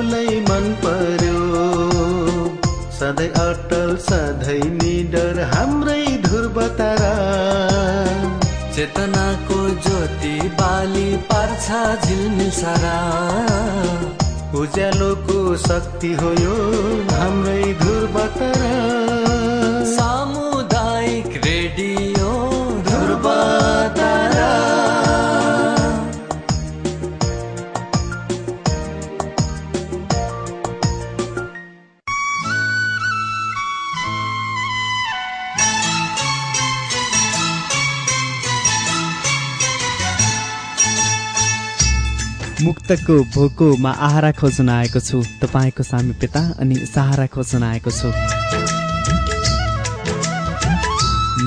सबलाई मन पर्यो। सधैँ अटल सधैँ निडर हाम्रै ध्रुव चेतनाको ज्योति बाली पार्छ झिलमिल सारा। उज्यालोको शक्ति हो यो हाम्रै ध्रुव सामुदायिक रेडियो ध्रुव मुक्तको भोकोमा आहारा खोज्न आएको छु। तपाईँको सामिप्यता अनि सहारा खोज्न आएको छु।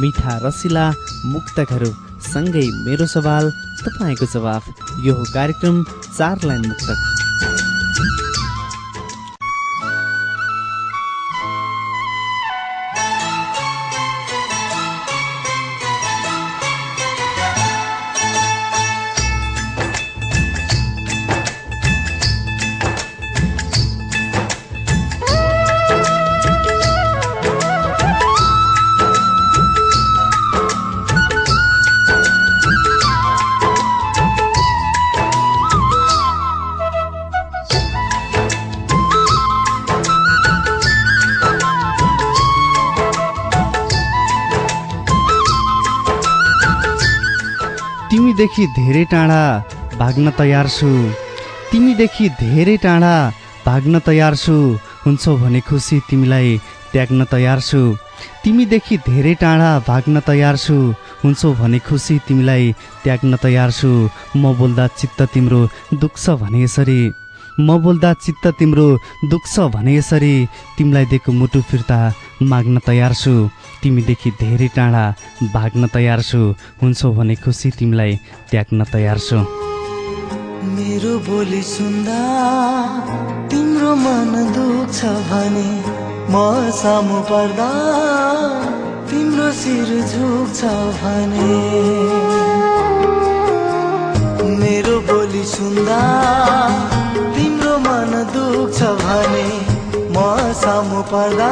मिठा रसिला मुक्तकहरू सँगै मेरो सवाल तपाईँको जवाफ। यो कार्यक्रम चार लाइन मुक्तक। तिमीदेखि धेरै टाढा भाग्न तयार छु। तिमीदेखि धेरै टाढा भाग्न तयार छु। हुन्छौ भने खुसी तिमीलाई त्याग्न तयार छु। तिमीदेखि धेरै टाढा भाग्न तयार छु। हुन्छौ भने खुसी तिमीलाई त्याग्न तयार छु। म बोल्दा चित्त तिम्रो दुख्छ भने यसरी। म बोल्दा चित्त तिम्रो दुख्छ भने यसरी तिमीलाई दिएको मुटु फिर्ता माग्न तयार छु। तिमीदेखि धेरै टाढा भाग्न तयार छु। हुन्छौ भने खुसी तिमीलाई त्याग्न तयार छु। मेरो बोली सुन्दा तिम्रो मन दुख्छ भने म सामु पर्दा तिम्रो शिर झुक्छ भने। मेरो बोली सुन्दा मन दुख्छ भने म सामु पर्दा।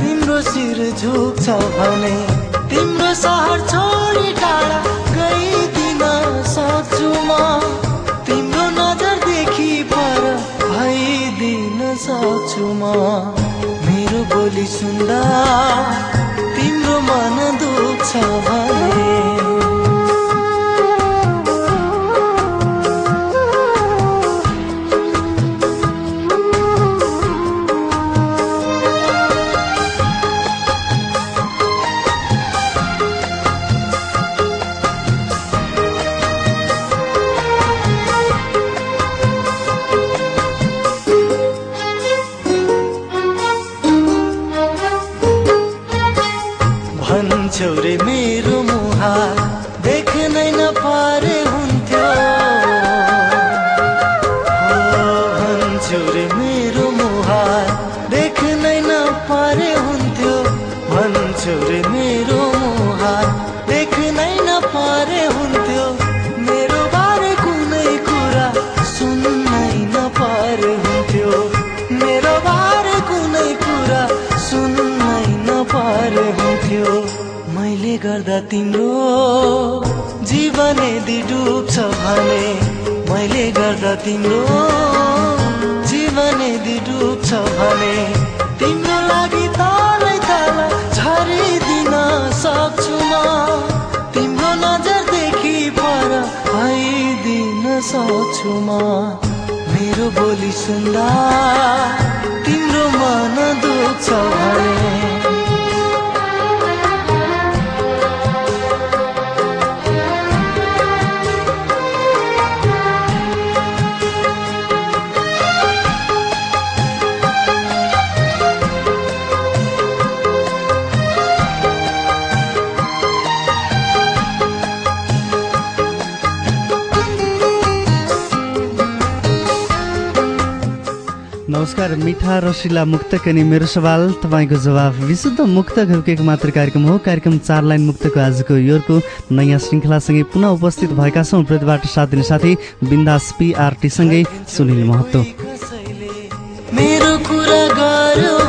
तिम्रो शिर झुक्छ भने तिम्रो सहर छोडी टाढा गइदिन सक्छु म। तिम्रो नजरदेखि पर भइदिन सक्छु म। मेरो बोली सुन्दा तिम्रो मन दुख्छ भने मेरो बोली सुन्दा तिम्रो मन दुख्छ भने। नमस्कार मिठा रसिला मुक्तक अनि मेरो सवाल तपाईँको जवाफ विशुद्ध मुक्तकहरूको एक मात्र कार्यक्रम हो? कार्यक्रम चार लाइन मुक्तको आजको योरको नयाँ श्रृङ्खलासँगै पुनः उपस्थित भएका छौँ। प्रतिबाट साथ दिने साथी बिन्दास पिआरटीसँगै सुनिल महतो। कुरा गर्यो। भने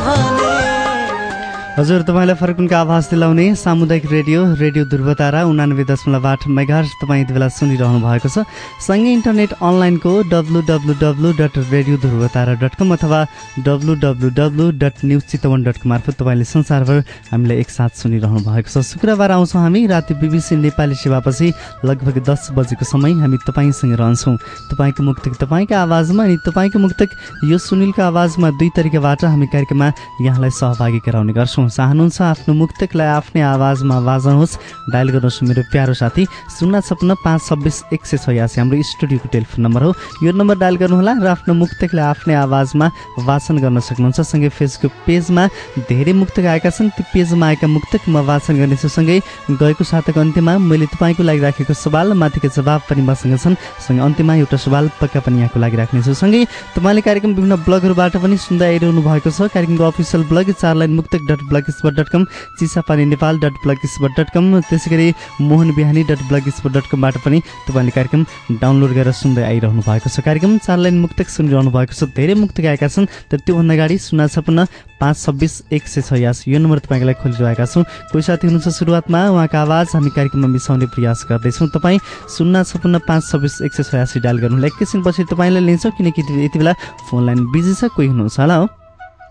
हजुर तपाईँलाई फर्कुनको आवाज दिलाउने सामुदायिक रेडियो रेडियो ध्रुवतारा उनानब्बे दशमलव आठ मेगाहर्स तपाईँ यति बेला सुनिरहनु भएको छ। सँगै इन्टरनेट अनलाइनको W W W dot radio Dhruvatara dot com अथवा W W W dot news Chitwan dot com मार्फत तपाईँले संसारभर हामीलाई एकसाथ सुनिरहनु भएको छ। शुक्रबार आउँछौँ हामी राति बिबिसी नेपाली सेवापछि लगभग दस बजेको समय हामी तपाईँसँग रहन्छौँ। तपाईँको मुक्तक तपाईँको आवाजमा अनि तपाईँको मुक्तक यो सुनिलको आवाजमा दुई तरिकाबाट हामी कार्यक्रममा यहाँलाई सहभागी गराउने गर्छौँ। चाहनुहुन्छ आफ्नो मुक्तकलाई आफ्नै आवाजमा बाजाउनुहोस्। डायल गर्नुहोस् मेरो प्यारो साथी। शून्य छप्पन्न पाँच छब्बिस एक सय छयासी हाम्रो स्टुडियोको टेलिफोन नम्बर हो। यो नम्बर डायल गर्नुहोला र आफ्नो मुक्तकलाई आफ्नै आवाजमा वाचन गर्न सक्नुहुन्छ। सँगै फेसबुक पेजमा धेरै मुक्तक आएका छन्। ती पेजमा आएका मुक्तक म वाचन गर्नेछु। सँगै गएको साताको अन्त्यमा मैले तपाईँको लागि राखेको सवाल माथिको जवाब पनि मसँग छन्। सँगै अन्त्यमा एउटा सवाल पक्का पनि यहाँको लागि राख्नेछु। सँगै तपाईँले कार्यक्रम विभिन्न ब्लगहरूबाट पनि सुन्दै आइरहनु भएको छ। कार्यक्रमको अफिसियल ब्लग चार लाइन मुक्तक dot blogspot dot com Chisapani Nepal dot blog dot com त्यसै गरी मोहन बिहानी डट ब्लग डट कमबाट पनि तपाईँले कार्यक्रम डाउनलोड गरेर सुन्दै आइरहनु भएको छ। कार्यक्रम चार लाइन मुक्तक सुनिरहनु भएको छ। धेरै मुक्तक आएका छन् तर त्योभन्दा अगाडि शून्य छपन्न पाँच छब्बिस एक सय छयास यो नम्बर तपाईँको लागि खोलिरहेका छौँ। कोही साथी हुनुहुन्छ सुरुवातमा उहाँको आवाज हामी कार्यक्रममा मिसाउने प्रयास गर्दैछौँ। तपाईँ शून्य छपन्न पाँच छब्बिस एक सय छयासी डायल गर्नुहोला। एकैछिनपछि तपाईँलाई लिन्छौँ किनकि यति बेला फोन लाइन बिजी छ कोही हुनुहुन्छ होला हो।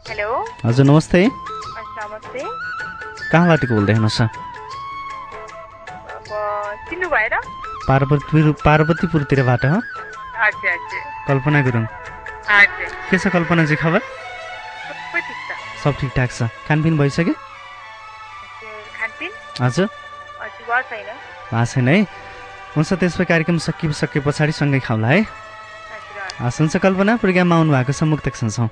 हेलो। हजुर नमस्ते। नमस्ते। कहाँबाट बोल्दै हुनुहोस् पार्वती पार्वतीपुरतिरबाट कल्पना गुरुङ। के छ कल्पनाजी खबर? सबै ठिक छ। सब ठिकठाक छ। खानपिन भइसक्यो? हजुर, भएको छैन। है? हुन्छ त्यसपछि कार्यक्रम सकिसके पछाडि सँगै खाउँला है। हस् हुन्छ कल्पना प्रोग्राममा आउनु भएको छ मुक्तक सुन्छौँ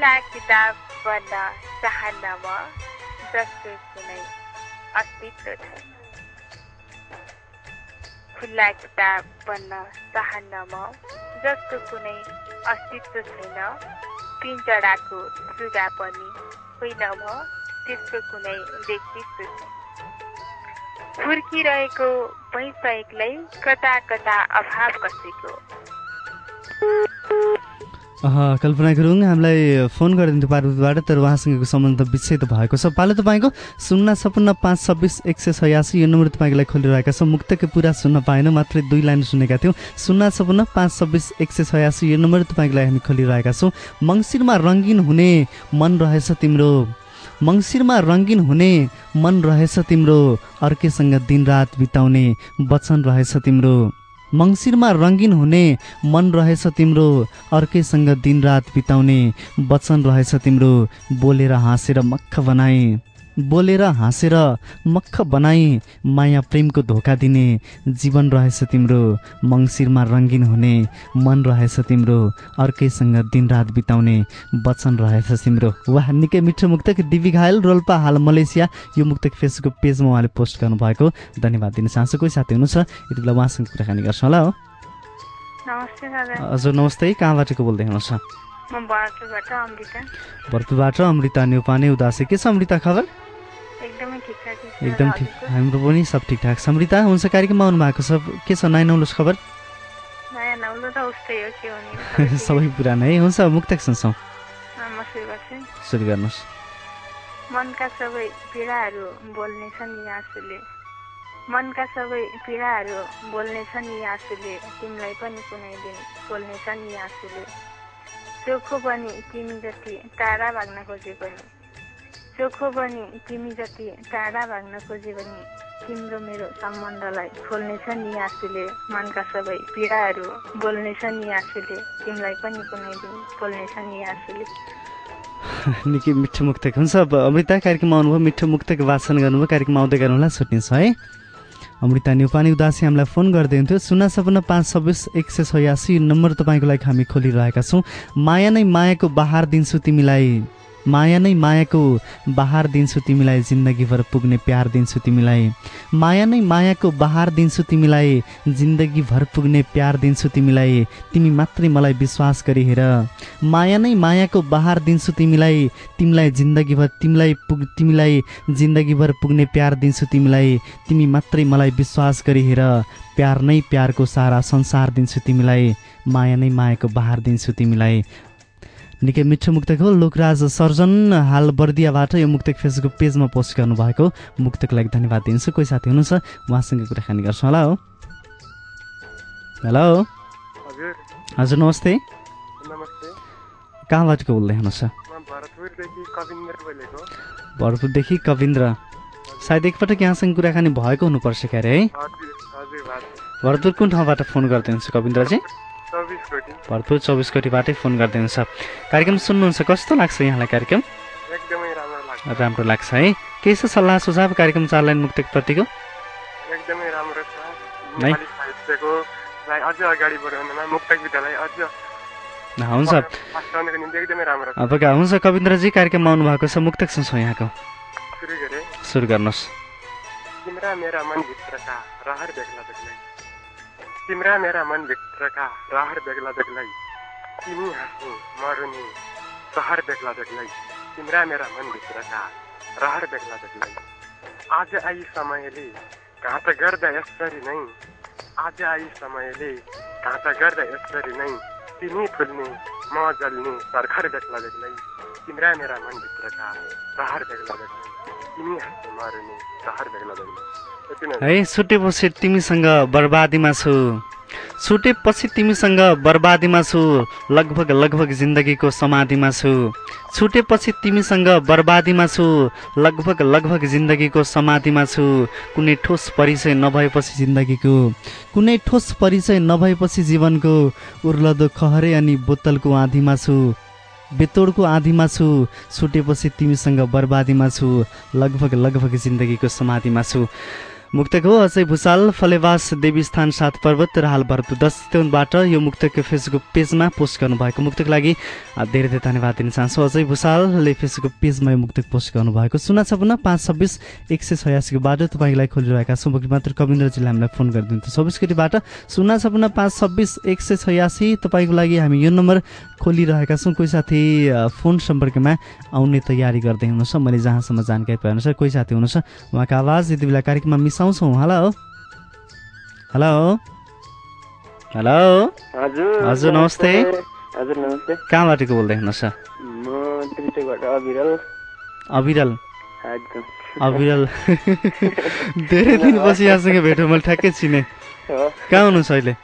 खुल्ला किताब पढ्न चाहन्नमा जस्तो कुनै अस्तित्व छैन खुल्ला किताब पढ्न चाहन्नमा जस्तो कुनै अस्तित्व छैन पिञ्जडाको सुगा पनि होइन म त्यसको कुनै व्यक्तित्व छैन फुर्किरहेको पैसा एक्लै कता कता अभाव कसैको कल्पना गुरुङ हामीलाई फोन गरिदिन्थ्यो पार्वतीबाट तर उहाँसँगको सम्बन्ध विच्छेद भएको छ। पालो तपाईँको शून्य छपन्न पाँच छब्बिस एक सय छयासी यो नम्बर तपाईँको खोलिरहेका छ। मुक्तकै पुरा सुन्न पाएन मात्रै दुई लाइन सुनेका थियौँ। शून्य छपन्न पाँच छब्बिस एक सय छयासी यो नम्बर तपाईँको हामी खोलिरहेका छौँ। मङ्सिरमा रङ्गिन हुने मन रहेछ तिम्रो। मङ्सिरमा रङ्गिन हुने मन रहेछ तिम्रो। अर्कैसँग दिनरात बिताउने वचन रहेछ तिम्रो। मङ्सिरमा रङ्गिन हुने मन रहेछ तिम्रो अर्कैसँग दिनरात बिताउने वचन रहेछ तिम्रो बोलेर हाँसेर मक्ख बनाए। बोलेर हाँसेर मक्ख बनाई माया प्रेमको धोका दिने जीवन रहेछ तिम्रो। मङ्सिरमा रङ्गिन हुने मन रहेछ तिम्रो। अर्कैसँग दिनरात बिताउने वचन रहेछ तिम्रो। वाह निकै मिठो मुक्तक डिबी घायल रोल्पा हाल मलेसिया। यो मुक्तक फेसबुक पेजमा उहाँले पोस्ट गर्नुभएको। धन्यवाद दिन चाहन्छु कोही साथी हुनुहुन्छ? यति बेला उहाँसँग कुराकानी गर्छौँ होला हो। हजुर नमस्ते। कहाँबाट को बोल्दै हुनुहुन्छ? भरतपुरबाट अमृता। न्युपाने उदासी। के छ अमृता खबर? एकदमै ठिक? हाम्रो पनि सब ठिकठाक। छ अमृता हुन्छ कार्यक्रममा आउनु भएको छ। के छ नयाँ खबर? नौलो हुने सबै पुरानो। है हुन्छ मुक्तक सुन्छौँ सुरु गर्नुहोस्। मनका सबै पीडाहरू बोल्नेछन् यी आँसुले। मनका सबै पीडाहरू बोल्नेछन् यी आँसुले। तिमीलाई पनि कुनै दिन बोल्नेछन् यी आँसुले। चोखो बनी तिमी जति टाढा भाग्न खोजे पनि। चोखो बनी तिमी जति टाढा भाग्न खोजे पनि तिम्रो मेरो सम्बन्धलाई खोल्नेछन् यी आँसुले मनका सबै पीडाहरू बोल्नेछन् यी आँसुले तिमीलाई पनि कुनै दिन बोल्नेछन् यी आँसुले निकै मिठो मुक्तक हुन्छ। अब अमृता कार्यक्रममा आउनुभयो मिठो मुक्तक वाचन गर्नुभयो कार्यक्रममा आउँदै गर्नुहोला छुट्टिन्छ है। अमृता न्युपानी उदासी हामीलाई फोन गर्दै हुन्थ्यो। शून्य सपन्न पाँच छब्बिस एक सय छयासी नम्बर तपाईँको लागि हामी खोलिरहेका छौँ। माया नै मायाको बहार दिन्छु तिमीलाई। माया नै मायाको बहार दिन्छु तिमीलाई जिन्दगीभर पुग्ने प्यार दिन्छु तिमीलाई। माया नै मायाको बहार दिन्छु तिमीलाई जिन्दगीभर पुग्ने प्यार दिन्छु तिमीलाई। तिमी मात्रै मलाई विश्वास गरी हेर। माया नै मायाको बहार दिन्छु तिमीलाई। तिमीलाई जिन्दगीभर तिमीलाई पुग तिमीलाई जिन्दगीभर पुग्ने प्यार दिन्छु तिमीलाई। तिमी मात्रै मलाई विश्वास गरी हेर। प्यार नै प्यारको सारा संसार दिन्छु तिमीलाई। माया नै मायाको बहार दिन्छु तिमीलाई। निकै मिठो मुक्तक हो। लोकराज सर्जन हाल बर्दियाबाट यो मुक्तक फेसबुक पेजमा पोस्ट गर्नुभएको। मुक्तको लागि धन्यवाद दिन्छु। कोही साथी हुनुहुन्छ? उहाँसँग कुराकानी गर्छौँ। होला। हो हेलो। हजुर। नमस्ते। नमस्ते। कहाँबाट को बोल्दै हुनुहुन्छ? म भरतपुरदेखि कविन्द्र सायद एकपटक यहाँसँग कुराकानी भएको हुनुपर्छ क्यारे है? भरतपुर कुन ठाउँबाट फोन गर्दै कविन्द्रजी? भरतपुर चौबिस कोटीबाटै फोन गर्दै हुनुहुन्छ कार्यक्रम सुन्नुहुन्छ कस्तो लाग्छ यहाँलाई कार्यक्रम? एकदमै राम्रो लाग्छ। है। के छ सल्लाह सुझाव कार्यक्रम चार लाइन मुक्तकप्रतिको एकदमै राम्रो छ। है? नेपाली साहित्यको लाई अझ अगाडि बढाउनमा मुक्तक विद्यालय अझ हुन्छ। हुन्छ। कविन्द्रजी कार्यक्रममा आउनुभएको छ। मुक्तक सुन्छौँ यहाँको। सुरु गरेँ। सुरु गर्नुहोस्। तिम्रा मेरा मनभित्रका रहर बेग्ला बेग्लै तिम्रा मेरा मनभित्रका रहर बेग्ला बेग्लै। तिमी हाँस्ने म रुने सहर बेग्ला बेग्लै। तिम्रा मेरा मनभित्रका रहर बेग्ला बेग्लै। आज आई समयले घात गर्दा यसरी नै। आज आई समयले घात गर्दा यसरी नै। तिमी फुल्ने म जल्ने सर्खर बेग्ला बेग्लै। तिम्रा मेरा मनभित्रका रहर बेग्ला बेग्लै। तिमी हाँस्ने म रुने सहर बेग्ला बेग्लै। हो। छुटेपछि तिमीसँग बर्बादीमा छु। छुटेपछि तिमीसँग बर्बादीमा छु। लगभग लगभग जिन्दगीको समाधिमा छु। छुटेपछि तिमीसँग बर्बादीमा छु। लगभग लगभग जिन्दगीको समाधिमा छु। कुनै ठोस परिचय नभएपछि जिन्दगीको कुनै ठोस परिचय नभएपछि जीवनको उर्लदो खहरे अनि बोतलको आँधीमा छु। बेतोडको आँधीमा छु। छुटेपछि तिमीसँग बर्बादीमा छु। लगभग लगभग जिन्दगीको समाधिमा छु। मुक्तक अजय भूषाल फलेवास देवी स्थान सात पर्वत र हाल भरतपुर दस चितवनबाट यो मुक्तक फेसबुक पेजमा पोस्ट गर्नुभएको मुक्तको लागि धेरै धेरै धन्यवाद दिन चाहन्छु। अजय भूषालले फेसबुक पेजमा यो मुक्तक पोस्ट गर्नुभएको। सुना छपन्न पाँच छब्बिस एक सय छयासीको बाटो तपाईँलाई खोलिरहेका छौँ। मात्र कविन्द्रजीले हामीलाई फोन गरिदिन्थ्यो चौबिस कोटीबाट सुना छपन्न पाँच छब्बिस एक सय छयासी तपाईँको लागि हामी यो नम्बर खोलिरहेका छौँ। कोही साथी फोन सम्पर्कमा आउने तयारी गर्दै हुनुहुन्छ। मैले जहाँसम्म जानकारी पाएअनुसार कोही साथी हुनुहुन्छ। उहाँको आवाज यति बेला कार्यक्रममा मिसाउँछौँ हेलो। हेलो। हेलो। हजुर। हजुर, नमस्ते। हजुर नमस्ते। कहाँबाट को बोल्दै त्रिचकबाट अविरल। अविरल। धेरै दिनपछि यहाँसँग भेट्यो मैले ठ्याक्कै चिने। कहाँ हुनुहुन्छ अहिले?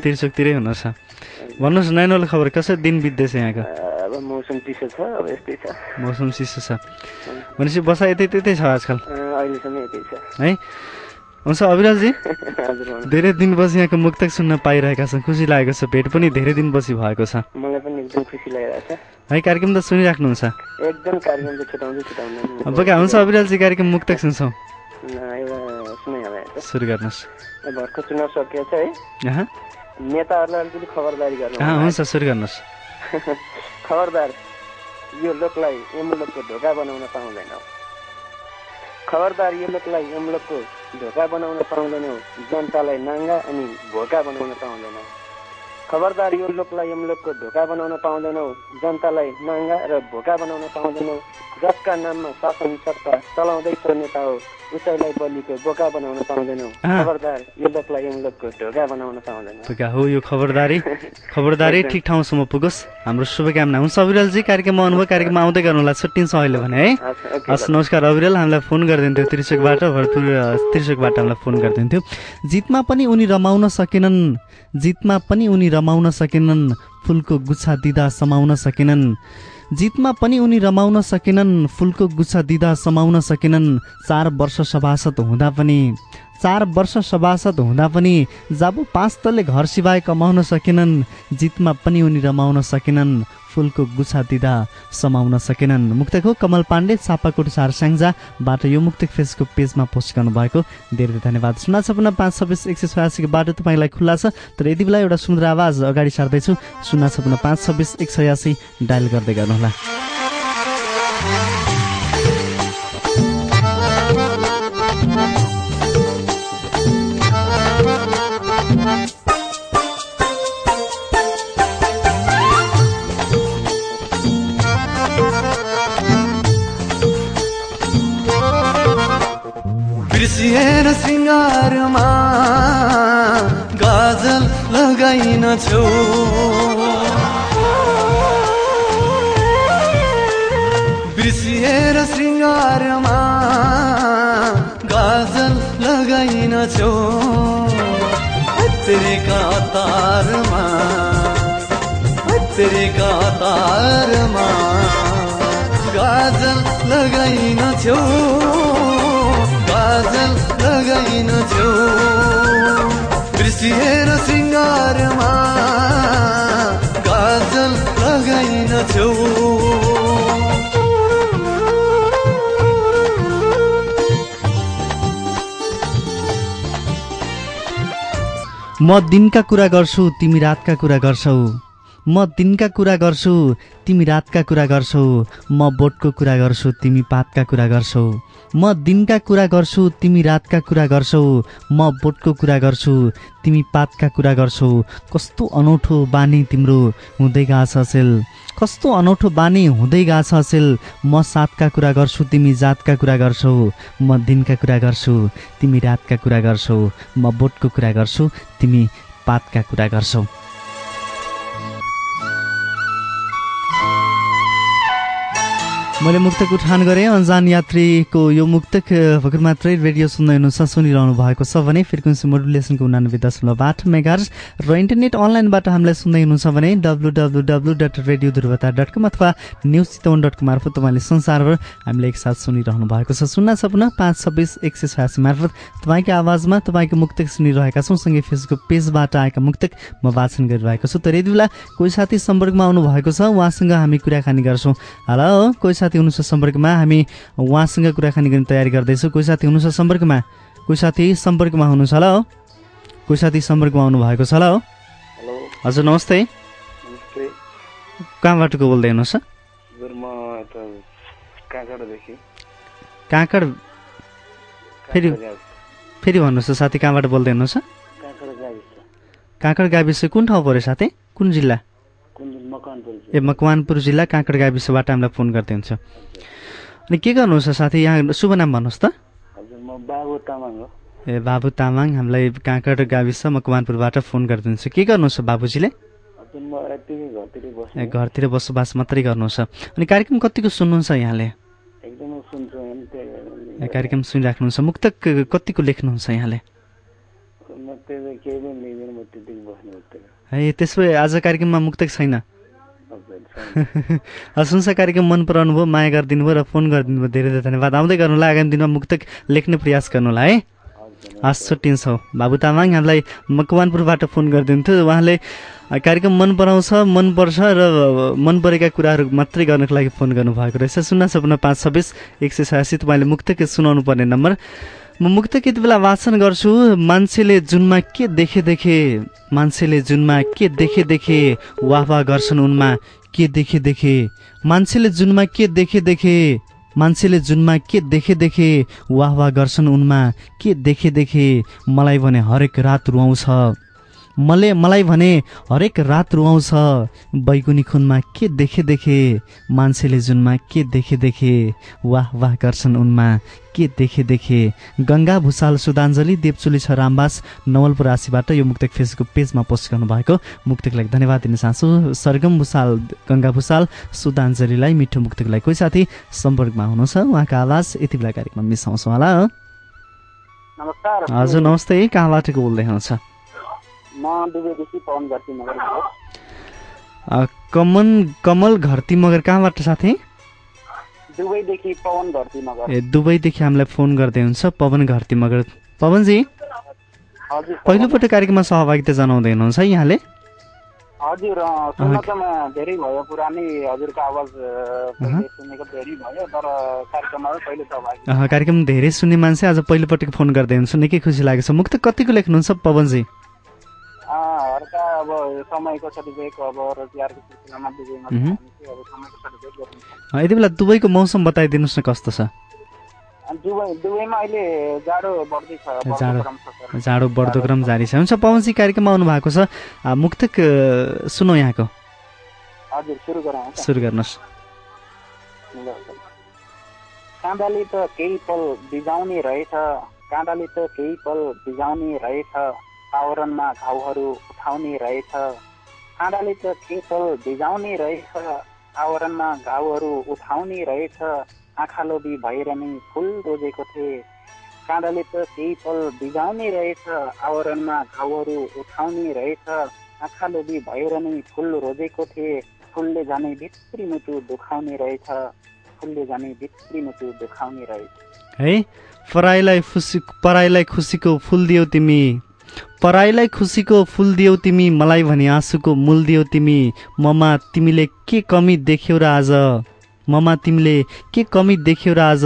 तिर्चोकतिरै हुनुहुन्छ। भन्नुहोस् नैनोल खबर कसरी दिन बित्दैछ यहाँको? अब मौसम चिसो छ अब यस्तै छ। मौसम चिसो छ भनेपछि बसा यतै त्यतै छ आजकल। अहिलेसम्म यतै छ। है? हुन्छ भन्नु। धेरै दिनपछि यहाँको मुक्तक सुन्न पाइरहेका छौँ खुसी लागेको छ। भेट पनि धेरै दिनपछि भएको छ। मलाई पनि एकदम खुसी लागिरहेको छ। है कार्यक्रम त सुनिराख्नुहुन्छ? एकदम कार्यक्रम चाहिँ छुटाउँदै छुटाउँदैन अब हुन्छ अविरलजी कार्यक्रम मुक्तक सुन्छौँ। त सुरु गर्नुहोस्। भर्खर चुनाव सकिएको छ है नेताहरूलाई अलिकति खबरदारी गर्नु हुन्छ सुरु गर्नुहोस्। खबरदार यो लोकलाई यमलोकको ढोका बनाउन पाउँदैनौ। खबरदार यो लोकलाई यमलोकको ढोका बनाउन पाउँदैनौ। जनतालाई नाङ्गा अनि भोका बनाउन पाउँदैनौ। खबरदार यो लोकलाई यमलोकको ढोका बनाउन पाउँदैनौ। जनतालाई नाङ्गा र भोका बनाउन पाउँदैनौ। जसका नाममा शासन सत्ता चलाउँदैछ नेता हो उसैलाई बलिको बोका बनाउन पाउँदैनौ। खबरदार यो लोकलाई यमलोकको ढोका बनाउन पाउँदैनौ। हो यो खबरदारी। खबरदारी ठिक ठाउँसम्म पुगोस्। हाम्रो शुभकामना हुन्छ। अविरलजी कार्यक्रममा आउनुभयो। कार्यक्रममा आउँदै गर्नुहोला। छुट्टिन्छौँ अहिले भने है। हस्, नमस्कार अविरल। हामीलाई फोन गरिदिन्थ्यो त्रिशोकबाट। भरतपुर अ, त्रिशोकबाट हामीलाई फोन गरिदिन्थ्यो। जितमा पनि उनी रमाउन सकेनन्। जितमा पनि उनी रमाउन सकेनन् फुलको गुच्छा दिँदा समाउन सकेनन्। जितमा पनि उनी रमाउन सकेनन् फुलको गुच्छा दिँदा समाउन सकेनन्। चार वर्ष सभासद हुँदा पनि चार वर्ष सभासद हुँदा पनि जब पाँच तले घर सिवाय कमाउन सकेनन् जितमा पनि उनी रमाउन सकेनन् फुलको गुच्छा दिँदा समाउन सकेनन्। मुक्तक हो कमल पाण्डे चापाकोट सार स्याङ्जाबाट यो मुक्तक फेसबुक पेजमा पोस्ट गर्नुभएको। धेरै धेरै धन्यवाद। सुना छपन्न पाँच छब्बिस एक सय छयासीको बाटो तपाईँलाई खुल्ला छ तर यति बेला एउटा सुन्दर आवाज अगाडि सार्दैछु। सुना छपन्न पाँच छब्बिस एक छयासी डायल गर्दै गर्नुहोला। बिर्सिएर श्रृङ्गारमा गाजल लगाइन छौ। बिर्सिएर श्रृङ्गारमा गाजल लगाइन छौ। तेरेका तारमा तेरेका तारमा गाजल लगाइन छौ। लगाइन छौ बिर्सिएर श्रृङ्गारमा गाजल म दिनका कुरा गर्छु तिमी रातका कुरा गर्छौ। म दिनका कुरा गर्छु तिमी रातका कुरा गर्छौ। म बोटको कुरा गर्छु तिमी पातका कुरा गर्छौ। म दिनका कुरा गर्छु तिमी रातका कुरा गर्छौ। म बोटको कुरा गर्छु तिमी पातका कुरा गर्छौ। कस्तो अनौठो बानी तिम्रो हुँदै गएको छ अचेल कस्तो अनौठो बानी हुँदै गएको छ अचेल म सातका कुरा गर्छु तिमी जातका कुरा गर्छौ। म दिनका कुरा गर्छु तिमी रातका कुरा गर्छौ। म बोटको कुरा गर्छु तिमी पातका कुरा गर्छौ। मैले मुक्तक उठान गरेँ। अन्जान यात्रीको यो मुक्तक भर्खर मात्रै रेडियो सुन्दै हुनुहुन्छ सुनिरहनु भएको छ भने फ्रिक्वेन्सी मोडुलेसनको उनानब्बे दशमलव आठ मेगार्स र इन्टरनेट अनलाइनबाट हामीलाई सुन्दै हुनुहुन्छ भने W W W dot radio Dhruvata dot com अथवा न्युज चितवन डट कम मार्फत तपाईँले संसारभर हामीलाई एकसाथ सुनिरहनु भएको छ। सुन्न सपना पाँच छब्बिस एक सय छयासी मार्फत तपाईँको आवाजमा तपाईँको मुक्तक सुनिरहेका छौँ। सँगै फेसबुक पेजबाट आएका मुक्तक म वाचन गरिरहेको छु। तर यति बेला कोही साथी सम्पर्कमा आउनु भएको छ? उहाँसँग हामी कुराकानी गर्छौँ। हेलो कोही हुनुहुन्छ सम्पर्कमा हामी उहाँसँग कुराकानी गर्ने तयारी गर्दैछौँ। कोही साथी हुनुहुन्छ सम्पर्कमा? कोही साथी सम्पर्कमा हुनुहुन्छ? होला? हो कोही साथी सम्पर्कमा आउनु भएको छ? होला? हो हजुर नमस्ते। नमस्ते। कहाँबाट को बोल्दै काँक्रादेखि काँकड? फेरि फेरि भन्नुहोस् त साथी कहाँबाट बोल्दै गाविस। काँकड गाविस कुन ठाउँ पऱ्यो साथी? कुन जिल्ला? ए मकवानपुर जिल्ला काँकड गाविसबाट हामीलाई फोन गर्दै हुन्छ अनि के गर्नुहुन्छ साथी? यहाँ शुभ नाम भन्नुहोस् त। हजुर म बाबु तामाङ हो। ए बाबु तामाङ हामीलाई काँकड गाविस मकवानपुरबाट फोन गरिदिनुहुन्छ के गर्नुहुन्छ बाबुजीले? ए घरतिर बसोबास मात्रै गर्नुहुन्छ। अनि कार्यक्रम कतिको सुन्नुहुन्छ यहाँले? कार्यक्रम सुनिराख्नुहुन्छ। मुक्तक कतिको लेख्नुहुन्छ यहाँले? है त्यसो भए आज कार्यक्रममा मुक्तक छैन। हजुर सुन्छ कार्यक्रम मन पराउनु भयो माया गरिदिनु भयो र फोन गरिदिनु भयो धेरै धेरै धन्यवाद। आउँदै गर्नुहोला आगामी दिनमा मुक्तक लेख्ने प्रयास गर्नुहोला है। हस् छुट्टिन्छौँ बाबु तामाङ हामीलाई मकवानपुरबाट फोन गरिदिनुहुन्थ्यो उहाँले कार्यक्रम मन पराउँछ मनपर्छ र मन परेका कुराहरू मात्रै गर्नको लागि फोन गर्नुभएको रहेछ। शून्य सपन्न पाँच छब्बिस एक सय छयासी तपाईँले मुक्तक सुनाउनु पर्ने नम्बर। म मुक्तक यति बेला वाचन गर्छु मान्छेले जुनमा के देखे देखे मान्छेले जुनमा के देखे देखे वाह वाह गर्छन् उनमा के देखे देखे मान्छेले जुनमा के देखे देखे मान्छेले जुनमा के देखे देखे वाह वाह गर्छन् उनमा के देखे देखे मलाई भने हरेक रात रुवाउँछ। मले मलाई भने हरेक रात रुवाउँछ बैगुनी खुनमा के देखे देखे? मान्छेले जुनमा के देखे देखे? वाह वाह गर्छन् उनमा के देखे देखे? गङ्गा भूषाल सुधाञ्जली देवचुली छ रामबास नवलपुर राशिबाट यो मुक्तक फेसबुक पेजमा पोस्ट गर्नुभएको। मुक्तकलाई धन्यवाद दिन चाहन्छु। सरगम भूषाल गङ्गा भूषाल सुधाञ्जलीलाई मिठो मुक्तकलाई कोही साथी सम्पर्कमा हुनुहुन्छ? उहाँको आवाज यति बेला कार्यक्रममा मिसाउँछौँ होला। नमस्कार। हजुर नमस्ते। कहाँबाट बोल्दै हुनुहुन्छ? म दुबईदेखि पवन घरती मगर कमन कमल घरती मगर कहाँबाट साथी? दुबईदेखि पवन घरती मगर। ए दुबईदेखि हामीलाई फोन गर्दै हुन्छ पवन घरती मगर। पवनजी? पहिलोपटक कार्यक्रममा सहभागिता जनाउँदै हुनुहुन्छ है यहाँले? हजुर सुन्न त म धेरै भयो पुरानै हजुरको आवाज सुनेको धेरै भयो तर कार्यक्रममा पहिले सहभागी। कार्यक्रम धेरै सुन्ने मान्छे आज पहिलोपटक फोन गर्दै हुनुहुन्छ निकै खुसी लागेको छ। मुक्त कतिको लेख्नुहुन्छ पवनजी? अब समयको सदुपयोग अब रोजगारको सिलसिलामा दुबईमा अब समयको सदुपयोग गर्नु यति बेला दुबईको मौसम बताइदिनुहोस् न कस्तो छ? दुबई दुबईमा अहिले जाडो बढ्दैछ बढ्दो जाडो। जाडो बढ्दो क्रम जारी छ। हुन्छ पवनजी कार्यक्रममा आउनु भएको छ मुक्तक सुनौ यहाँको। हजुर सुरु गरौँ। सुरु गर्नुहोस्। काँडाले त केही पल बिजाउने रहेछ काँडाले त केही पल बिजाउने रहेछ। आवरणमा घाउहरू उठाउने रहेछ। काँडाले त केही पल बिजाउने रहेछ। आवरणमा घाउहरू उठाउने रहेछ। आँखा लोभी भएर नै फुल रोजेको थिए। काँडाले त केही पल बिजाउने रहेछ। आवरणमा घाउहरू उठाउने रहेछ। आँखा लोभी भएर नै फुल रोजेको थिए। फुलले जाने भित्री मुटु दुखाउने रहेछ। फुलले जाने भित्री मुटु दुखाउने रहेछ। है पराईलाई खुसी पराईलाई खुसीको फुल दियौ तिमी। पराईलाई खुसीको फुल दियौ तिमी मलाई भने आँसुको मूल दियौ तिमी। ममा तिमीले के कमी देख्यौ र आज? ममा तिमीले के कमी देख्यौ र आज?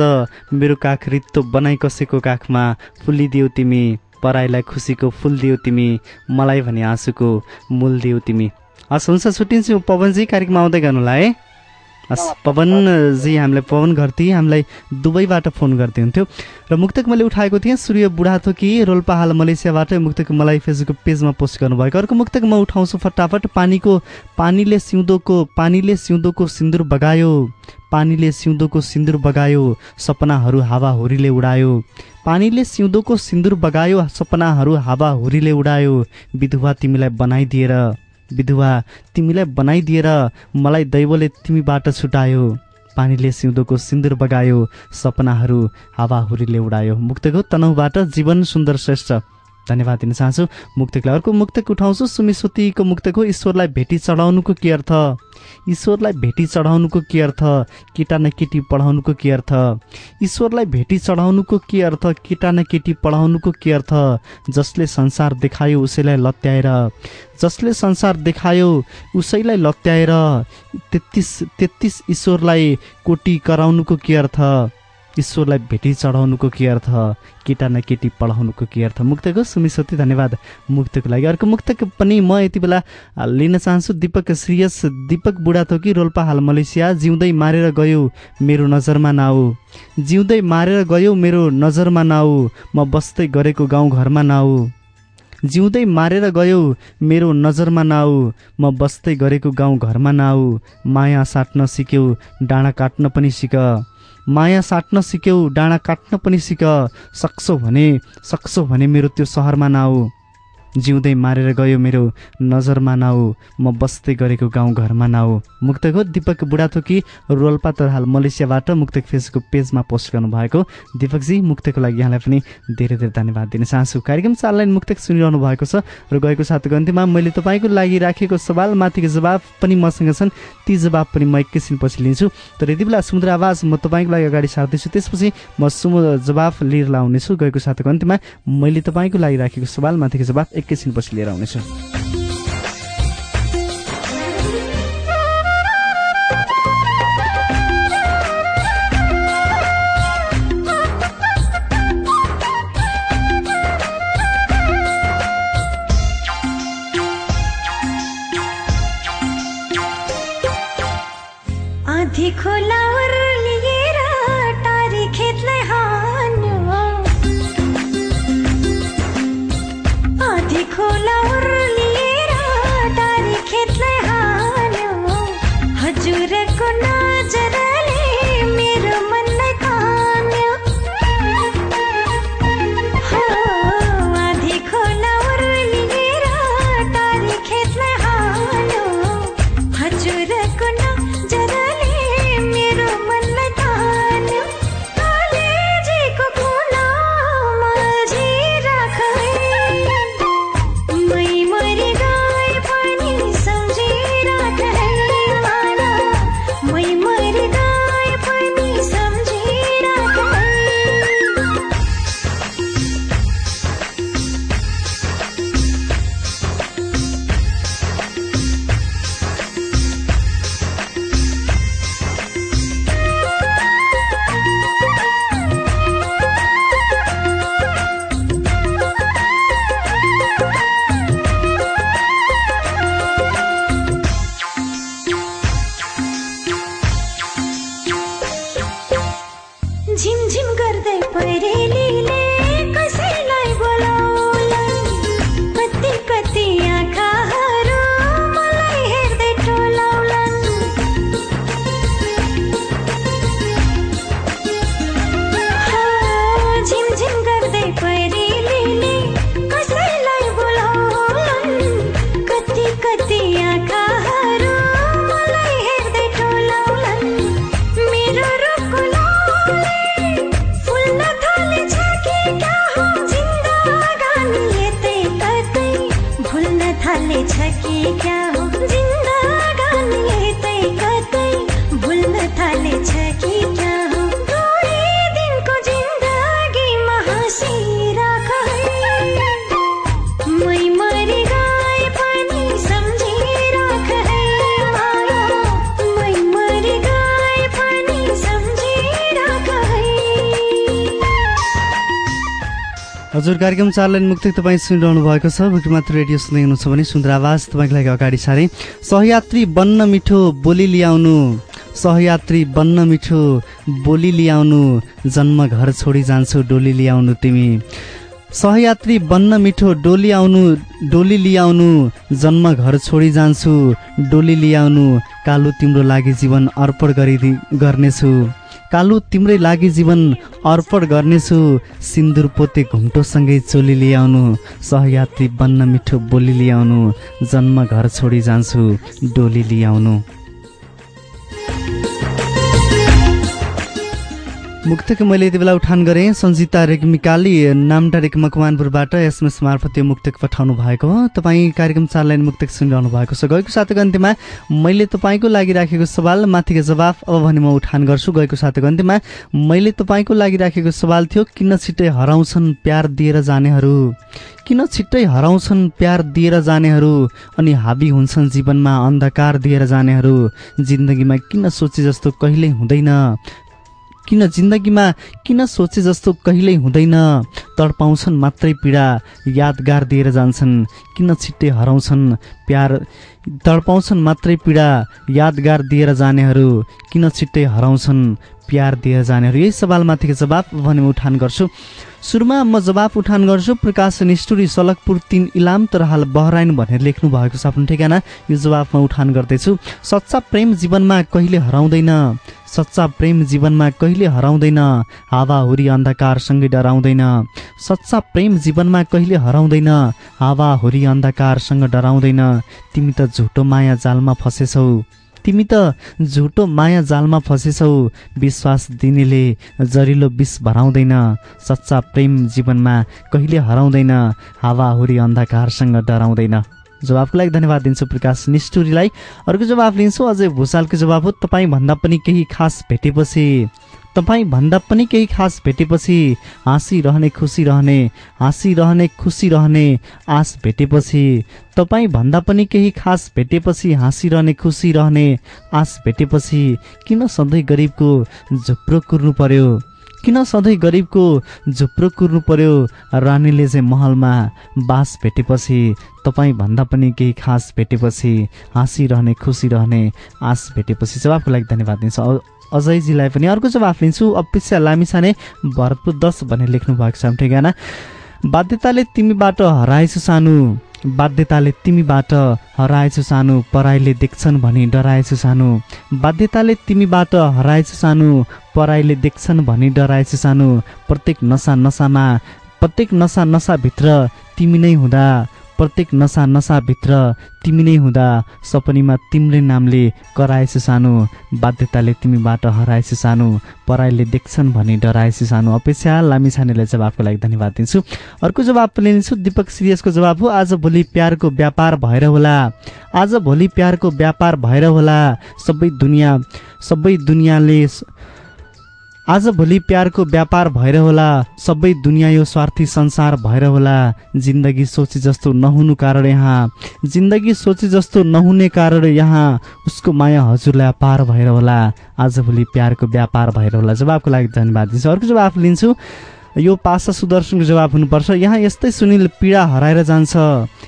मेरो काख रित्तो बनाइ कसैको काखमा फुलिदियौ तिमी। पराईलाई खुसीको फुल दियौ तिमी मलाई भने आँसुको मूल दियौ तिमी। हस् हुन्छ छुट्टिन्छु पवनजी कार्यक्रममा आउँदै गर्नुला है पवनजी हामीलाई पवन घरती हामीलाई दुबईबाट फोन गर्दै हुन्थ्यो। र मुक्तक मैले उठाएको थिएँ सूर्य बुढाथोकी रोल्पा हाल मलेसियाबाट मुक्तक मलाई फेसबुक पेजमा पोस्ट गर्नुभएको। अर्को मुक्तक म उठाउँछु फटाफट पानीको पानीले सिउँदोको पानीले सिउँदोको सिन्दुर बगायो पानीले सिउँदोको सिन्दुर बगायो सपनाहरू हावाहुरीले उडायो। पानीले सिउँदोको सिन्दुर बगायो सपनाहरू हावाहुरीले उडायो विधुवा तिमीलाई बनाइदिएर। विधुवा तिमीलाई बनाइदिएर मलाई दैवले तिमीबाट छुटायो। पानीले सिउँदोको सिन्दुर बगायो सपनाहरू हावाहुरीले उडायो। मुक्तको तनहुबाट जीवन सुन्दर श्रेष्ठ। धन्यवाद दिन चाहन्छु। मुक्तकलाई अर्को मुक्तक उठाउँछु। सुमिसुतीको मुक्तक हो ईश्वरलाई भेटी चढाउनुको के अर्थ? ईश्वरलाई भेटी चढाउनुको के अर्थ? केटा न केटी पढाउनुको के अर्थ? ईश्वरलाई भेटी चढाउनुको के अर्थ? केटा न केटी पढाउनुको के अर्थ? जसले संसार देखायो उसैलाई लत्याएर। जसले संसार देखायो उसैलाई लत्याएर। तेत्तिस तेत्तिस ईश्वरलाई कोटी कराउनुको के अर्थ? ईश्वरलाई भेटी चढाउनुको के अर्थ? केटा न केटी पढाउनुको के अर्थ? मुक्तको सुमिसती धन्यवाद मुक्तको लागि। अर्को मुक्तक पनि म यति बेला लिन चाहन्छु दिपक श्रीयस दिपक बुढाथोकी रोल्पा हाल मलेसिया? जिउँदै मारेर गयो मेरो नजरमा नआऊ जिउँदै मारेर गयो मेरो नजरमा नआऊ म बस्दै गरेको गाउँ घरमा नआऊ जिउँदै मारेर गयो मेरो नजरमा नआऊ म बस्दै गरेको गाउँ घरमा नआऊ माया साट्न सिक्यौ डाँडा काट्न पनि सिक। माया साट्न सिक्यौ डाँडा काट्न पनि सिक सक्छौ भने सक्छौ भने मेरो त्यो सहरमा नआऊ। जिउँदै मारेर गयो मेरो नजरमा नआऊ म बस्दै गरेको गाउँ घरमा नआऊ मुक्तक हो दिपक बुढाथोकी रोल्पा तरहाल मलेसियाबाट मुक्तक फेसबुक पेजमा पोस्ट गर्नुभएको। दिपकजी मुक्तको लागि यहाँलाई पनि धेरै धेरै धन्यवाद दिन चाहन्छु। कार्यक्रम चारलाइन मुक्तक सुनिरहनु भएको छ र गएको साथको अन्त्यमा मैले तपाईँको लागि राखेको सवाल माथिको जवाब पनि मसँग छन्। ती जवाब पनि म एकैछिनपछि लिन्छु। तर यति बेला समुद्र आवाज म तपाईँको लागि अगाडि सार्दैछु। त्यसपछि म सुमु जवाफ लिएर लाउनेछु। गएको साथको अन्त्यमा मैले तपाईँको लागि राखेको सवाल माथिको जवाब एकैछिनपछि लिएर आउनेछु आधी हजुर कार्यक्रम चार लाइन मुक्ति तपाईँ सुनिरहनु भएको छ। मात्र रेडियो सुन्दै हुनुहुन्छ भने सुन्दर आवाज तपाईँको लागि अगाडि सारे। सहयात्री बन्न मिठो बोली ल्याउनु। सहयात्री बन्न मिठो बोली ल्याउनु। जन्म घर छोडी जान्छु डोली ल्याउनु तिमी। सहयात्री बन्न मिठो डोली आउनु डोली लियाउनु। जन्म घर छोडी जान्छु डोली लियाउनु। कालु तिम्रो लागि जीवन अर्पण गरिदि गर्नेछु। कालु तिम्रै लागि जीवन अर्पण गर्नेछु। सिन्दुर पोते घुम्टोसँगै चोली ल्याउनु सहयात्री बन्न मिठो बोली ल्याउनु जन्म घर छोडी जान्छु डोली ल्याउनु। मुक्तक मैले यति बेला उठान गरेँ। सञ्जिता रेग्मिकाली नामडारेक मकवानपुरबाट एसएमएस मार्फत यो मुक्तक पठाउनु भएको हो। तपाईँ कार्यक्रम चार लाइन मुक्तक सुनिरहनु भएको छ। गएको साथको अन्त्यमा मैले तपाईँको लागि राखेको सवाल माथिको जवाफ अब भने म उठान गर्छु। गएको साथको अन्त्यमा मैले तपाईँको लागि राखेको सवाल थियो किन छिट्टै हराउँछन् प्यार दिएर जानेहरू? किन छिट्टै हराउँछन् प्यार दिएर जानेहरू? अनि हाबी हुन्छन् जीवनमा अन्धकार दिएर जानेहरू। जिन्दगीमा किन सोचे जस्तो कहिल्यै हुँदैन? किन जिन्दगीमा किन सोचे जस्तो कहिल्यै हुँदैन? तडपाउँछन् मात्रै पीडा यादगार दिएर जान्छन् किन छिट्टै हराउँछन् प्यार? तडपाउँछन् मात्रै पीडा यादगार दिएर जानेहरू किन छिट्टै हराउँछन् प्यार दिएर जानेहरू? यही सवालमाथिको जवाब भने म उठान गर्छु। सुरुमा म जवाब उठान गर्छु प्रकाश निष्ठुरी सलकपुर तिन इलाम तर हाल बहराइन भनेर लेख्नु भएको छ आफ्नो ठेगाना। यो जवाबमा उठान गर्दैछु। सच्चा प्रेम जीवनमा कहिले हराउँदैन। सच्चा प्रेम जीवनमा कहिले हराउँदैन। हावाहुरी अन्धकारसँगै डराउँदैन। सच्चा प्रेम जीवनमा कहिले हराउँदैन। हावाहुरी अन्धकारसँग डराउँदैन। तिमी त झुटो माया जालमा फसेछौ। तिमी त झुटो माया जालमा फसेछौ। विश्वास दिनेले जरिलो विष भराउँदैन। सच्चा प्रेम जीवनमा कहिले हराउँदैन। हावाहुरी अन्धकारसँग डराउँदैन। जवाबको लागि धन्यवाद दिन्छु प्रकाश निष्ठुरीलाई। अर्को जवाब लिन्छु अझै भूषालको जवाब हो तपाईँभन्दा पनि केही खास भेटेपछि। तपाईँभन्दा पनि केही खास भेटेपछि हाँसिरहने खुसी रहने हाँसिरहने खुसी रहने आश भेटेपछि तपाईँभन्दा पनि केही खास भेटेपछि हाँसिरहने खुसी रहने आश भेटेपछि किन सधैँ गरिबको झुप्रो कुर्नु पर्यो? किन सधैँ गरिबको झुप्रो कुर्नु पर्यो? रानीले चाहिँ महलमा बास भेटेपछि तपाईँभन्दा पनि केही खास भेटेपछि हाँसिरहने खुसी रहने आश भेटेपछि जवाबको लागि धन्यवाद दिन्छु। अजयजीलाई पनि अर्को जवाफ लिन्छु अपेक्षा लामिछाने भरतपुर दस भनेर लेख्नु भएको छ ठेगाना। बाध्यताले तिमीबाट हराएछु सानो। बाध्यताले तिमीबाट हराएछु सानो। पराईले देख्छन् भनी डराएछु सानो। बाध्यताले तिमीबाट हराएछु सानो। पराईले देख्छन् भनी डराएछु सानो। प्रत्येक नसा नसामा प्रत्येक नसा नसाभित्र तिमी नै हुँदा। प्रत्येक नसा नसाभित्र तिमी नै हुँदा सपनीमा तिम्रै नामले कराएछु सानो बाध्यताले तिमीबाट हराएछु सानो पराईले देख्छन् भनी डराएछु सानो। अपेक्षा लामी छानेलाई जवाबको लागि धन्यवाद दिन्छु। अर्को जवाब लिन्छु। दिपक सिरियसको जवाब हो आज भोलि प्यारको व्यापार भएर होला। आज भोलि प्यारको व्यापार भएर होला। सबै दुनियाँ सबै दुनियाँले आज भोलि प्यारको व्यापार भएर होला सबै दुनियाँ यो स्वार्थी संसार भएर होला जिन्दगी सोचे जस्तो नहुनु कारण यहाँ। जिन्दगी सोचे जस्तो नहुने कारण यहाँ। उसको माया हजुरलाई अपार भएर होला आज भोलि प्यारको व्यापार भएर होला जवाबको लागि धन्यवाद दिन्छु। अर्को जवाब लिन्छु। यो पासा सुदर्शनको जवाब हुनुपर्छ। यहाँ यस्तै सुनिल पीडा हराएर जान्छ।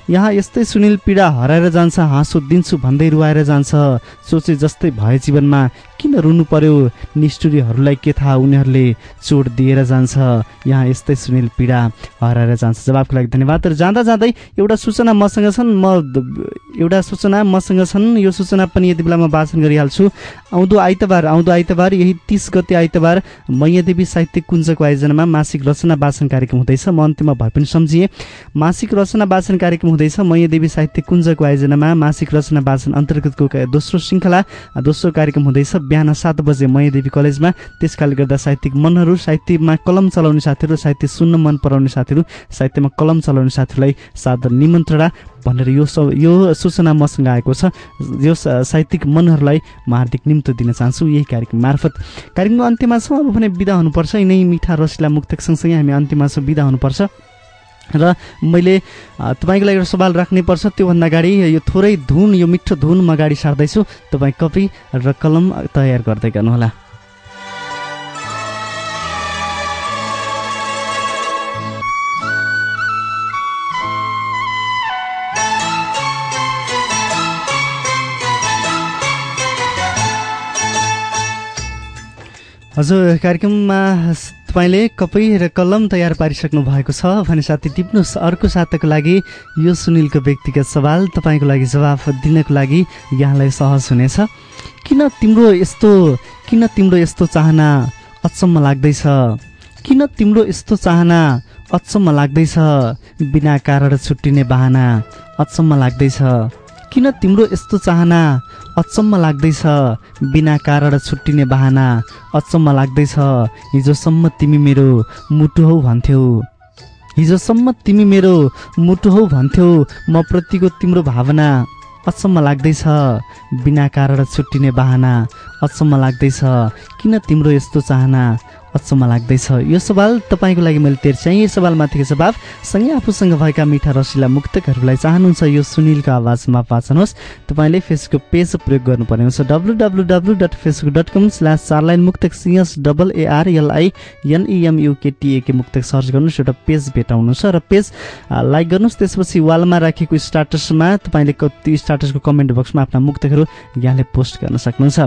यहाँ यस्तै सुनिल पीडा हराएर जान्छ हाँसो दिन्छु भन्दै रुवाएर जान्छ। सोचे जस्तै भए जीवनमा किन रुनु पर्यो? निष्ठुरीहरूलाई के थाहा? उनीहरूले चोट दिएर जान्छ। यहाँ यस्तै सुनिल पीडा हराएर जान्छ। जवाबको लागि धन्यवाद। तर जाँदा जाँदै एउटा सूचना मसँग छन्। म एउटा सूचना मसँग छन्। यो सूचना पनि यति बेला म वाचन गरिहाल्छु। आउँदो आइतबार आउँदो आइतबार यही तिस गते आइतबार मैयादेवी साहित्यिक कुञ्जको आयोजनामा मासिक रचना वाचन कार्यक्रम हुँदैछ। म अन्त्यमा भए पनि सम्झिएँ। मासिक रचना वाचन कार्यक्रम हुँदैछ। मैयादेवी साहित्यिक कुञ्जको आयोजनामा मासिक रचना वाचन अन्तर्गतको दोस्रो श्रृङ्खला दोस्रो कार्यक्रम हुँदैछ। बिहान सात बजे मैयादेवी कलेजमा। त्यस कारणले गर्दा साहित्यिक मनहरू साहित्यमा कलम चलाउने साथीहरू साहित्य सुन्न मन पराउने साथीहरू साहित्यमा कलम चलाउने साथीहरूलाई सादर निमन्त्रणा भनेर यो सब यो सूचना मसँग आएको छ। यो साहित्यिक मनहरूलाई म हार्दिक निम्तो दिन चाहन्छु यही कार्यक्रम मार्फत। कार्यक्रमको अन्त्यमा छौँ। अब भने बिदा हुनुपर्छ। यिनै मिठा रसिला मुक्तक सँगसँगै हामी अन्त्यमा छौँ। बिदा हुनुपर्छ। र मैले तपाईँको लागि एउटा सवाल राख्नै पर्छ। त्योभन्दा अगाडि यो थोरै धुन यो मिठो धुन म अगाडि सार्दैछु। तपाईँ कपी र कलम तयार गर्दै गर्नुहोला। हजुर कार्यक्रममा तपाईँले कपै र कलम तयार पारिसक्नु भएको छ भने साथी टिप्नुहोस् अर्को साताको लागि यो सुनिलको व्यक्तिगत सवाल तपाईँको लागि जवाफ दिनको लागि यहाँलाई सहज हुनेछ। किन तिम्रो यस्तो किन तिम्रो यस्तो चाहना अचम्म लाग्दैछ? किन तिम्रो यस्तो चाहना अचम्म लाग्दैछ? बिना कारण छुट्टिने बाहना अचम्म लाग्दैछ। किन तिम्रो यस्तो चाहना अचम्म लाग्दैछ। बिना कारण छुट्टिने बाहना अचम्म लाग्दैछ। हिजोसम्म तिमी मेरो मुटु हौ भन्थ्यौ। हिजोसम्म तिमी मेरो मुटु हौ भन्थ्यौ। म प्रतिको तिम्रो भावना अचम्म लाग्दैछ। बिना कारण छुट्टिने बाहना अचम्म लाग्दैछ। किन तिम्रो यस्तो चाहना अचम्म लाग्दैछ। यो सवाल तपाईँको लागि मैले तेर्स्याएँ यो सवालमाथिको जवाब सँगै आफूसँग भएका मिठा रसिला मुक्तकहरूलाई चाहनुहुन्छ यो सुनिलको आवाजमा वाचनुहोस् तपाईँले फेसबुक पेज प्रयोग गर्नुपर्ने हुन्छ। W W W dot Facebook dot com slash चारलाइन मुक्तक सिएस डबल एआरएलआई एनइएमयुकेटिएके मुक्तक सर्च गर्नुहोस् एउटा पेज भेटाउनुहोस् र पेज लाइक गर्नुहोस्। त्यसपछि वालमा राखेको स्टाटसमा तपाईँले क- त्यो स्टाटसको कमेन्ट बक्समा आफ्ना मुक्तकहरू यहाँले पोस्ट गर्न सक्नुहुन्छ।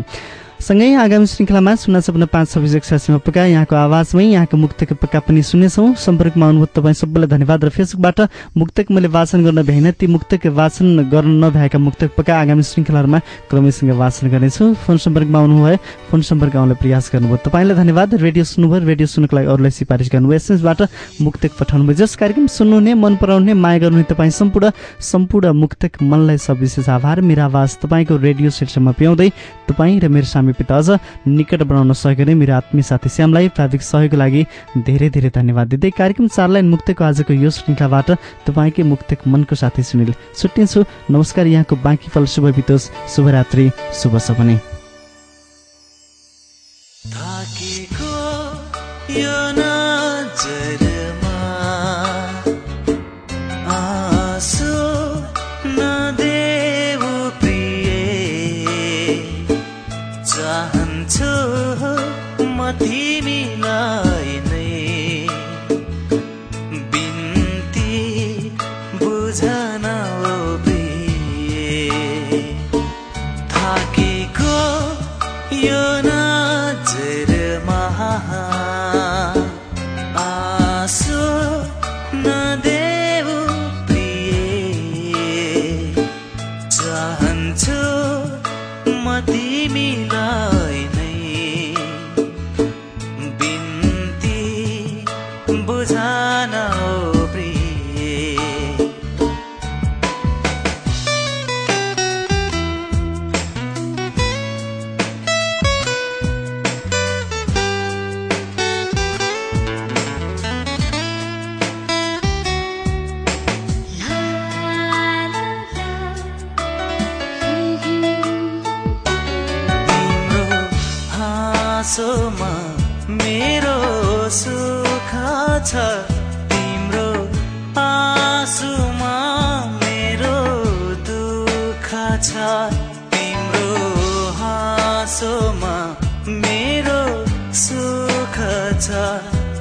सँगै आगामी श्रृङ्खलामा शून्य सपन्न पाँच छब्बिस एकसासीमा पक्का यहाँको आवाजमै यहाँको मुक्तक पक्का पनि सुनेछौँ। सम्पर्कमा आउनुभयो तपाईँ सबैलाई धन्यवाद र फेसबुकबाट मुक्तक मैले वाचन गर्न भ्याइन। ती मुक्तक वाचन गर्न नभएका मुक्तक पक्का आगामी श्रृङ्खलाहरूमा क्रमैसँग वाचन गर्नेछु। फोन सम्पर्कमा आउनुभयो। फोन सम्पर्क आउनलाई प्रयास गर्नुभयो। तपाईँलाई धन्यवाद। रेडियो सुन्नुभयो। रेडियो सुन्नुको लागि अरूलाई सिफारिस गर्नुभयो। एसएमएसबाट मुक्तक पठाउनुभयो। जस कार्यक्रम सुन्नुहुने मन पराउने माया गर्नुहुने तपाईँ सम्पूर्ण सम्पूर्ण मुक्तक मनलाई सविशेष आभार। मेरो आवाज तपाईँको रेडियो सेटसम्म पुर्याउँदै तपाईँ र मेरो पिता अझ निकट बनाउन गर्ने मेरो आत्मीय साथी श्यामलाई प्राविधिक सहयोगको लागि धेरै धेरै धन्यवाद दिँदै कार्यक्रम चारलाइन मुक्तको आजको यो श्रृङ्खलाबाट तपाईँकै मुक्तक मनको साथी सुनिल छुट्टिन्छु नमस्कार यहाँको बाँकी फल शुभ बितोस् शुभरात्रि शुभ यो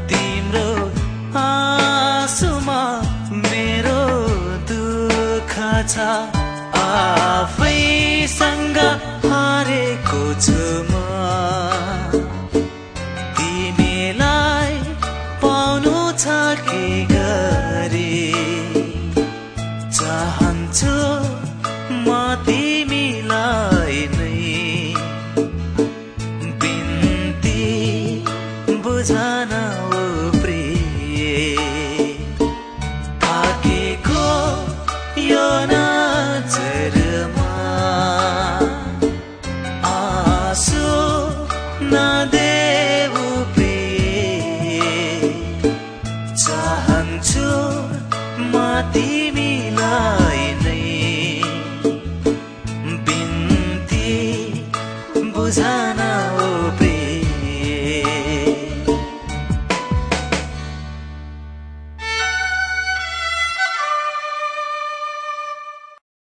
तिम्रो आँसुमा मेरो दुःख छ। आफैसँग